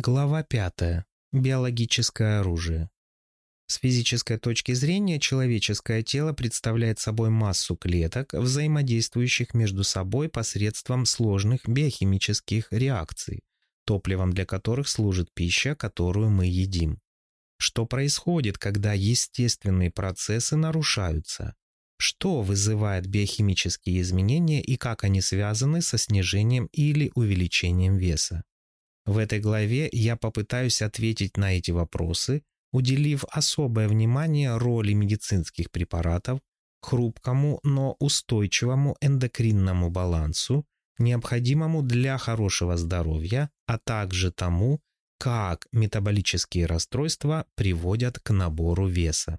Глава 5. Биологическое оружие. С физической точки зрения человеческое тело представляет собой массу клеток, взаимодействующих между собой посредством сложных биохимических реакций, топливом для которых служит пища, которую мы едим. Что происходит, когда естественные процессы нарушаются? Что вызывает биохимические изменения и как они связаны со снижением или увеличением веса? В этой главе я попытаюсь ответить на эти вопросы, уделив особое внимание роли медицинских препаратов, хрупкому, но устойчивому эндокринному балансу, необходимому для хорошего здоровья, а также тому, как метаболические расстройства приводят к набору веса.